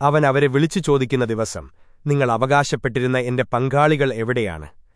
അവൻ അവരെ വിളിച്ചു ചോദിക്കുന്ന ദിവസം നിങ്ങൾ അവകാശപ്പെട്ടിരുന്ന എന്റെ പങ്കാളികൾ എവിടെയാണ്